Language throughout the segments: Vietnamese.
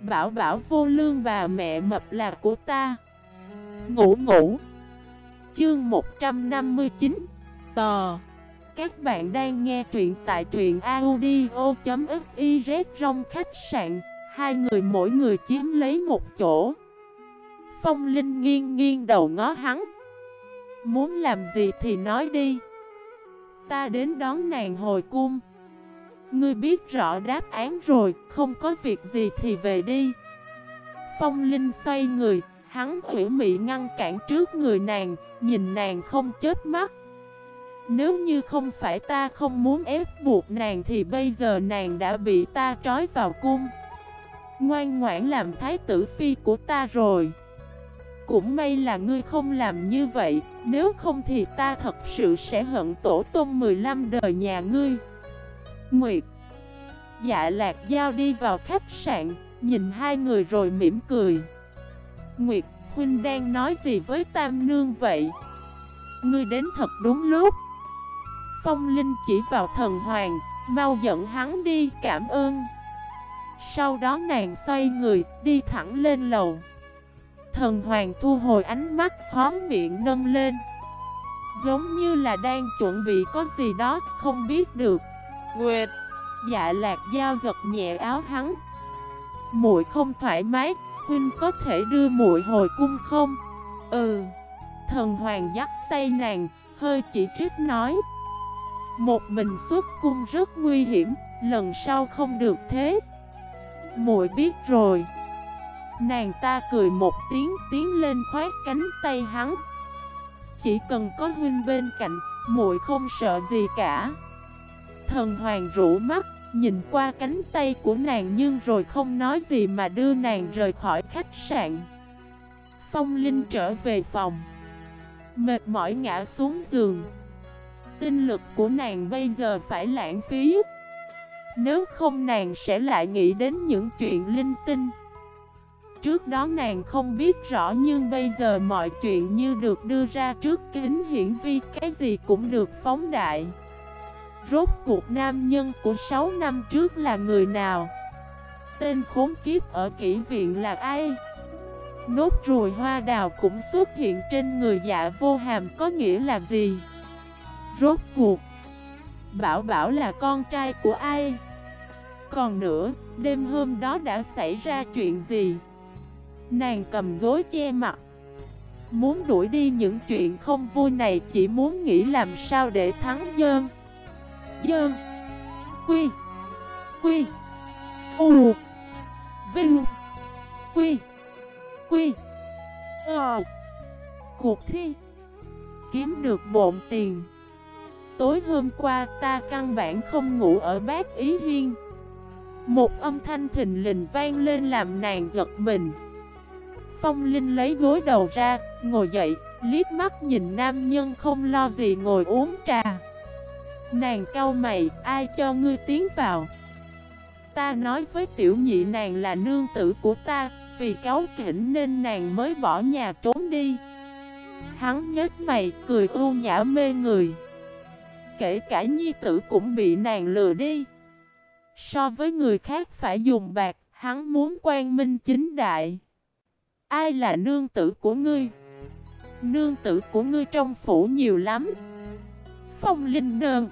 Bảo bảo vô lương bà mẹ mập là của ta. Ngủ ngủ. Chương 159 Tò. Các bạn đang nghe truyện tại truyện audio.xyz trong khách sạn. Hai người mỗi người chiếm lấy một chỗ. Phong Linh nghiêng nghiêng đầu ngó hắn. Muốn làm gì thì nói đi. Ta đến đón nàng hồi cung. Ngươi biết rõ đáp án rồi, Không có việc gì thì về đi. Phong Linh xoay người, Hắn ủy mị ngăn cản trước người nàng, Nhìn nàng không chết mắt. Nếu như không phải ta không muốn ép buộc nàng Thì bây giờ nàng đã bị ta trói vào cung. Ngoan ngoãn làm thái tử phi của ta rồi. Cũng may là ngươi không làm như vậy, Nếu không thì ta thật sự sẽ hận tổ tông 15 đời nhà ngươi. Nguyệt. Dạ lạc giao đi vào khách sạn, Nhìn hai người rồi mỉm cười. Nguyệt, Huynh đang nói gì với Tam Nương vậy? Ngươi đến thật đúng lúc. Phong Linh chỉ vào thần hoàng, Mau dẫn hắn đi, cảm ơn. Sau đó nàng xoay người, Đi thẳng lên lầu. Thần hoàng thu hồi ánh mắt khó miệng nâng lên. Giống như là đang chuẩn bị có gì đó, không biết được. Nguyệt. Dạ lạc dao giật nhẹ áo hắn. Muội không thoải mái, Huynh có thể đưa muội hồi cung không? Ừ. Thần hoàng dắt tay nàng, Hơi chỉ trích nói. Một mình xuất cung rất nguy hiểm, Lần sau không được thế. Muội biết rồi. Nàng ta cười một tiếng, tiến lên khoát cánh tay hắn. Chỉ cần có huynh bên cạnh, muội không sợ gì cả. Thần hoàng rũ mắt, Nhìn qua cánh tay của nàng nhưng rồi không nói gì mà đưa nàng rời khỏi khách sạn. Phong Linh trở về phòng. Mệt mỏi ngã xuống giường. Tinh lực của nàng bây giờ phải lãng phí. Nếu không nàng sẽ lại nghĩ đến những chuyện linh tinh. Trước đó nàng không biết rõ nhưng bây giờ mọi chuyện như được đưa ra trước kính hiển vi, Cái gì cũng được phóng đại. Rốt cuộc nam nhân của 6 năm trước là người nào? Tên khốn kiếp ở kỹ viện là ai? Nốt ruồi hoa đào cũng xuất hiện trên người dạ vô hàm có nghĩa là gì? Rốt cuộc Bảo Bảo là con trai của ai? Còn nữa, đêm hôm đó đã xảy ra chuyện gì? Nàng cầm gối che mặt Muốn đuổi đi những chuyện không vui này Chỉ muốn nghĩ làm sao để thắng dơn Dơn Quy. Quy. U. Vinh. Quy. Quy. Ờ. Cuộc thi. Kiếm được bộn tiền. Tối hôm qua ta căn bản không ngủ ở bát ý hiên. Một âm thanh thình lình vang lên làm nàng giật mình. Phong Linh lấy gối đầu ra, ngồi dậy, liếc mắt nhìn nam nhân không lo gì ngồi uống trà. Nàng cau mày, ai cho ngươi tiến vào? Ta nói với tiểu nhị nàng là nương tử của ta, vì cáo kỉnh nên nàng mới bỏ nhà trốn đi. Hắn nhếch mày, cười ưu nhã mê người. Kể cả nhi tử cũng bị nàng lừa đi. So với người khác phải dùng bạc, hắn muốn quan minh chính đại. Ai là nương tử của ngươi? Nương tử của ngươi trong phủ nhiều lắm Phong linh nương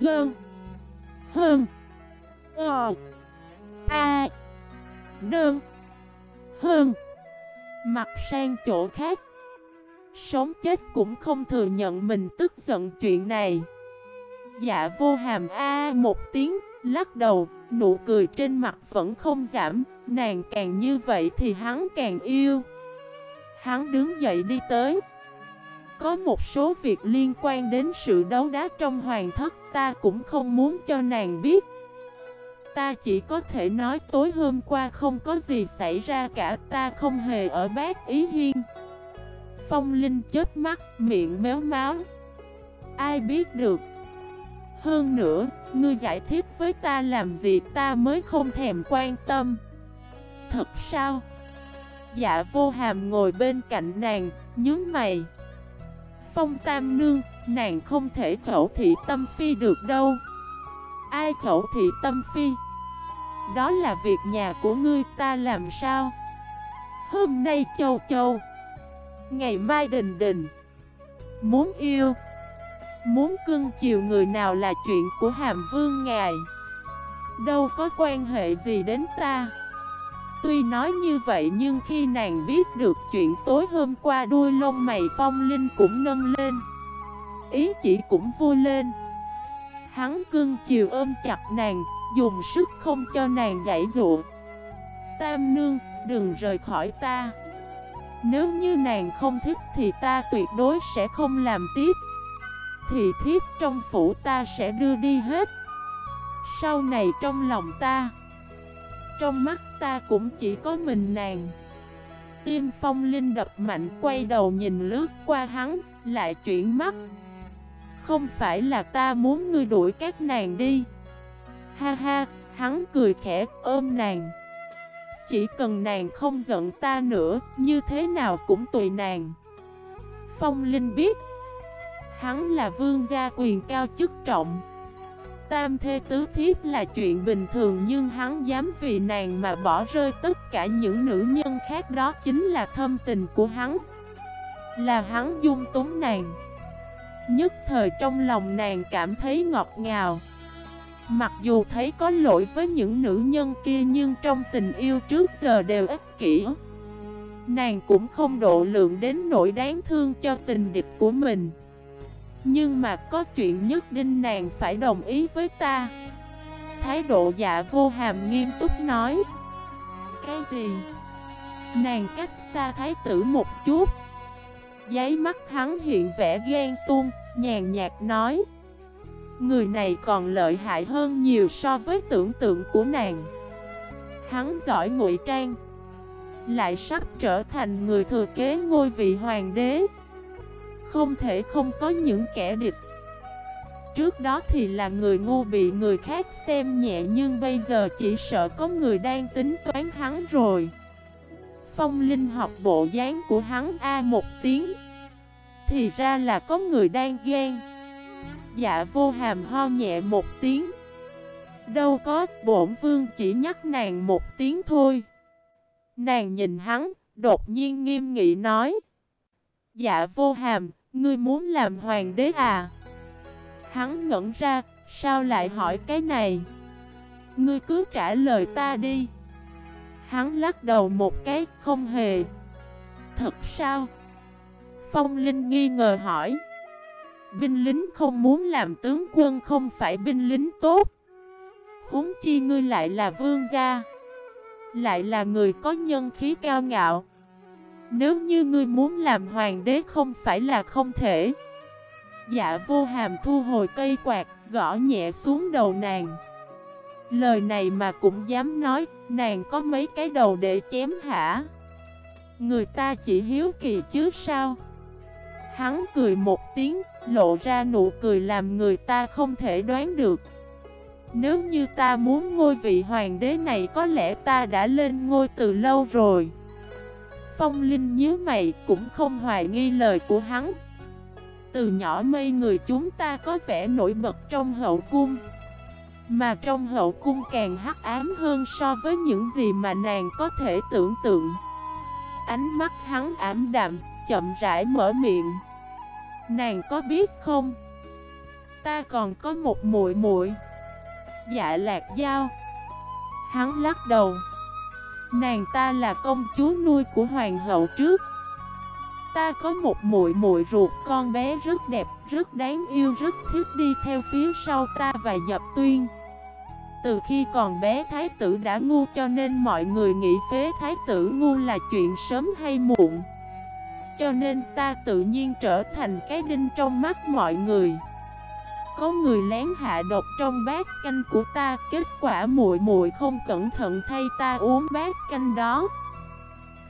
Gơn Hơn Ờ A. Nơn Hơn Mặt sang chỗ khác. Sống chết cũng không thừa nhận mình tức giận chuyện này. Dạ vô hàm A một tiếng, Lắc đầu, Nụ cười trên mặt vẫn không giảm. Nàng càng như vậy thì hắn càng yêu. Hắn đứng dậy đi tới. Có một số việc liên quan đến sự đấu đá trong hoàng thất Ta cũng không muốn cho nàng biết. Ta chỉ có thể nói tối hôm qua không có gì xảy ra cả Ta không hề ở bát ý hiên. Phong Linh chết mắt, miệng méo máu. Ai biết được? Hơn nữa, ngươi giải thích với ta làm gì ta mới không thèm quan tâm. Thật sao? Dạ vô hàm ngồi bên cạnh nàng, nhướng mày. Phong tam nương, nàng không thể khẩu thị tâm phi được đâu. Ai khẩu thị tâm phi? Đó là việc nhà của ngươi ta làm sao? Hôm nay châu châu Ngày mai đình đình Muốn yêu Muốn cưng chiều người nào là chuyện của hàm vương ngài. Đâu có quan hệ gì đến ta. Tuy nói như vậy nhưng khi nàng biết được chuyện tối hôm qua đuôi lông mày phong linh cũng nâng lên. Ý chỉ cũng vui lên. Hắn cưng chiều ôm chặt nàng, Dùng sức không cho nàng giải dụa. Tam nương, đừng rời khỏi ta. Nếu như nàng không thích thì ta tuyệt đối sẽ không làm tiếp. Thì thiếp trong phủ ta sẽ đưa đi hết. Sau này trong lòng ta trong mắt ta cũng chỉ có mình nàng. Tim phong linh đập mạnh quay đầu nhìn lướt qua hắn Lại chuyển mắt. Không phải là ta muốn ngươi đuổi các nàng đi. Ha ha, hắn cười khẽ ôm nàng. Chỉ cần nàng không giận ta nữa Như thế nào cũng tùy nàng. Phong Linh biết Hắn là vương gia quyền cao chức trọng. Tam thê tứ thiếp là chuyện bình thường nhưng hắn dám vì nàng mà bỏ rơi tất cả những nữ nhân khác đó chính là thâm tình của hắn. Là hắn dung túng nàng. Nhất thời trong lòng nàng cảm thấy ngọt ngào. Mặc dù thấy có lỗi với những nữ nhân kia nhưng trong tình yêu trước giờ đều ích kỷ. Nàng cũng không độ lượng đến nỗi đáng thương cho tình địch của mình nhưng mà có chuyện nhất định nàng phải đồng ý với ta. Thái độ dạ vô hàm nghiêm túc nói. Cái gì? Nàng cách xa thái tử một chút. Giấy mắt hắn hiện vẻ ghen tuông, Nhàn nhạt nói. Người này còn lợi hại hơn nhiều so với tưởng tượng của nàng. Hắn giỏi ngụy trang, Lại sắp trở thành người thừa kế ngôi vị hoàng đế không thể không có những kẻ địch. Trước đó thì là người ngu bị người khác xem nhẹ Nhưng bây giờ chỉ sợ có người đang tính toán hắn rồi. Phong Linh học bộ dáng của hắn A một tiếng. Thì ra là có người đang ghen. Dạ vô hàm ho nhẹ một tiếng. Đâu có, bổn vương chỉ nhắc nàng một tiếng thôi. Nàng nhìn hắn, đột nhiên nghiêm nghị nói. Dạ vô hàm, Ngươi muốn làm hoàng đế à? Hắn ngẩn ra, sao lại hỏi cái này? Ngươi cứ trả lời ta đi. Hắn lắc đầu một cái, không hề. Thật sao? Phong Linh nghi ngờ hỏi. Binh lính không muốn làm tướng quân không phải binh lính tốt. Huống chi ngươi lại là vương gia. Lại là người có nhân khí cao ngạo. Nếu như ngươi muốn làm hoàng đế không phải là không thể. Dạ vô hàm thu hồi cây quạt, Gõ nhẹ xuống đầu nàng. Lời này mà cũng dám nói, Nàng có mấy cái đầu để chém hả? Người ta chỉ hiếu kỳ chứ sao? Hắn cười một tiếng, Lộ ra nụ cười làm người ta không thể đoán được. Nếu như ta muốn ngôi vị hoàng đế này, Có lẽ ta đã lên ngôi từ lâu rồi. Phong Linh nhớ mày cũng không hoài nghi lời của hắn. Từ nhỏ mây người chúng ta có vẻ nổi bật trong hậu cung Mà trong hậu cung càng hắc ám hơn so với những gì mà nàng có thể tưởng tượng. Ánh mắt hắn ảm đạm, chậm rãi mở miệng. Nàng có biết không? Ta còn có một muội muội. Dạ lạc dao Hắn lắc đầu. Nàng ta là công chúa nuôi của hoàng hậu trước. Ta có một muội muội ruột con bé rất đẹp, rất đáng yêu, rất thích đi theo phía sau ta và dập tuyên. Từ khi còn bé thái tử đã ngu cho nên mọi người nghĩ phế thái tử ngu là chuyện sớm hay muộn. Cho nên ta tự nhiên trở thành cái đinh trong mắt mọi người có người lén hạ độc trong bát canh của ta, kết quả muội muội không cẩn thận thay ta uống bát canh đó.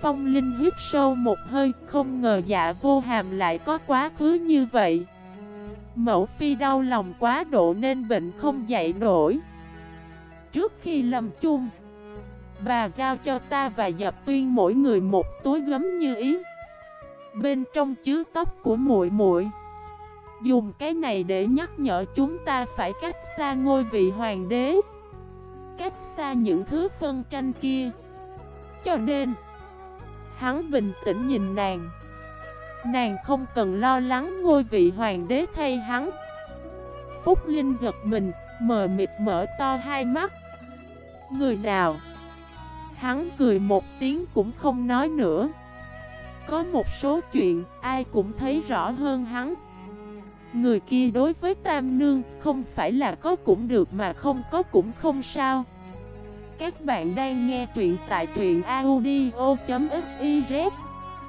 Phong Linh hít sâu một hơi, không ngờ dạ vô hàm lại có quá khứ như vậy. Mẫu phi đau lòng quá độ nên bệnh không dậy nổi. Trước khi lâm chung, bà giao cho ta và dập tuyên mỗi người một túi gấm như ý. Bên trong chứa tóc của muội muội. Dùng cái này để nhắc nhở chúng ta phải cách xa ngôi vị hoàng đế. Cách xa những thứ phân tranh kia. Cho nên, Hắn bình tĩnh nhìn nàng. Nàng không cần lo lắng ngôi vị hoàng đế thay hắn. Phúc Linh giật mình, Mờ mịt mở to hai mắt. Người nào? Hắn cười một tiếng cũng không nói nữa. Có một số chuyện ai cũng thấy rõ hơn hắn. Người kia đối với Tam Nương, không phải là có cũng được mà không có cũng không sao. Các bạn đang nghe truyện tại truyện audio.fif